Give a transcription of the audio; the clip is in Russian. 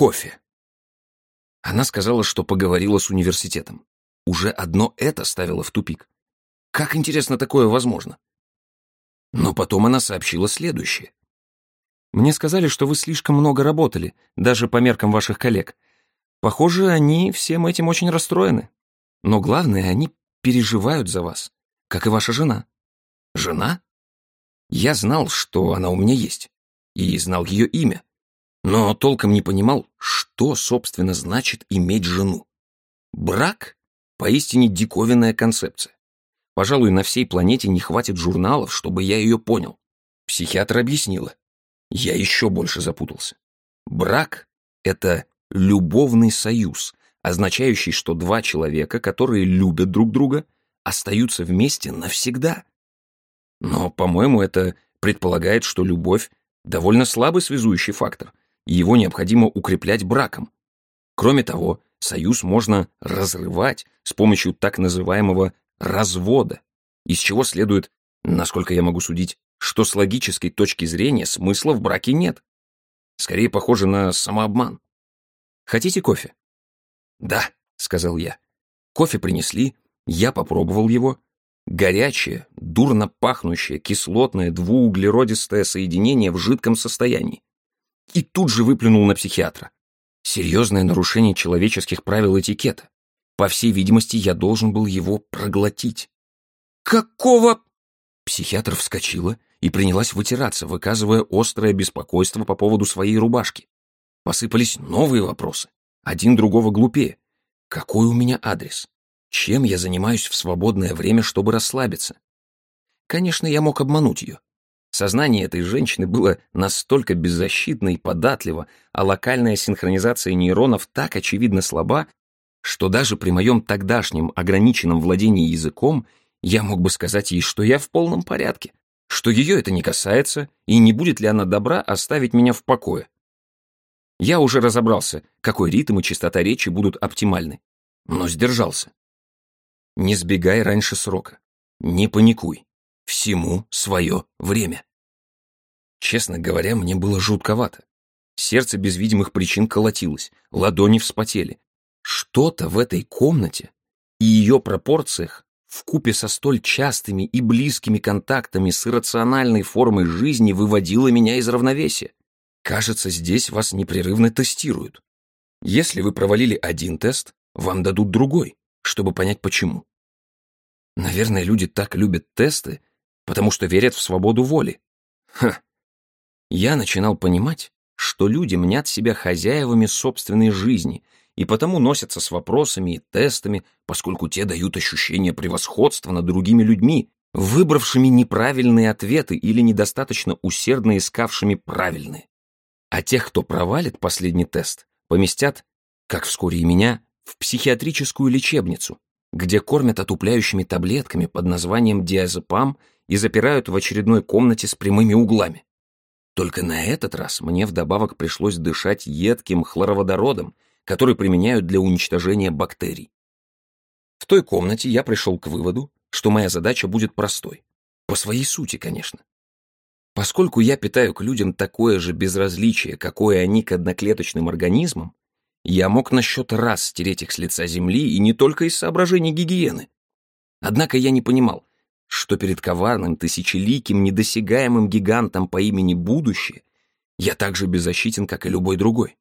Кофе. Она сказала, что поговорила с университетом. Уже одно это ставило в тупик. Как интересно такое возможно? Но потом она сообщила следующее. Мне сказали, что вы слишком много работали, даже по меркам ваших коллег. Похоже, они всем этим очень расстроены. Но главное, они переживают за вас, как и ваша жена. Жена? Я знал, что она у меня есть, и знал ее имя, но толком не понимал, что, собственно, значит иметь жену. Брак — поистине диковинная концепция. Пожалуй, на всей планете не хватит журналов, чтобы я ее понял. Психиатр объяснила. Я еще больше запутался. Брак — это любовный союз, означающий, что два человека, которые любят друг друга, остаются вместе навсегда. Но, по-моему, это предполагает, что любовь — довольно слабый связующий фактор, его необходимо укреплять браком. Кроме того, союз можно разрывать с помощью так называемого развода, из чего следует, насколько я могу судить, что с логической точки зрения смысла в браке нет. Скорее похоже на самообман. Хотите кофе? Да, сказал я. Кофе принесли, я попробовал его. Горячее, дурно пахнущее, кислотное, двууглеродистое соединение в жидком состоянии. И тут же выплюнул на психиатра. Серьезное нарушение человеческих правил этикета. По всей видимости, я должен был его проглотить. «Какого...» Психиатр вскочила и принялась вытираться, выказывая острое беспокойство по поводу своей рубашки. Посыпались новые вопросы, один другого глупее. Какой у меня адрес? Чем я занимаюсь в свободное время, чтобы расслабиться? Конечно, я мог обмануть ее. Сознание этой женщины было настолько беззащитно и податливо, а локальная синхронизация нейронов так очевидно слаба, что даже при моем тогдашнем ограниченном владении языком я мог бы сказать ей, что я в полном порядке, что ее это не касается, и не будет ли она добра оставить меня в покое. Я уже разобрался, какой ритм и частота речи будут оптимальны, но сдержался. Не сбегай раньше срока, не паникуй, всему свое время. Честно говоря, мне было жутковато. Сердце без видимых причин колотилось, ладони вспотели, что-то в этой комнате и ее пропорциях вкупе со столь частыми и близкими контактами с иррациональной формой жизни выводило меня из равновесия. Кажется, здесь вас непрерывно тестируют. Если вы провалили один тест, вам дадут другой, чтобы понять почему. Наверное, люди так любят тесты, потому что верят в свободу воли. Ха. Я начинал понимать, что люди мнят себя хозяевами собственной жизни и потому носятся с вопросами и тестами, поскольку те дают ощущение превосходства над другими людьми, выбравшими неправильные ответы или недостаточно усердно искавшими правильные. А тех, кто провалит последний тест, поместят, как вскоре и меня, в психиатрическую лечебницу, где кормят отупляющими таблетками под названием диазепам и запирают в очередной комнате с прямыми углами. Только на этот раз мне вдобавок пришлось дышать едким хлороводородом, который применяют для уничтожения бактерий. В той комнате я пришел к выводу, что моя задача будет простой. По своей сути, конечно. Поскольку я питаю к людям такое же безразличие, какое они к одноклеточным организмам, я мог на счет раз стереть их с лица земли и не только из соображений гигиены. Однако я не понимал, что перед коварным, тысячеликим, недосягаемым гигантом по имени Будущее я так же беззащитен, как и любой другой.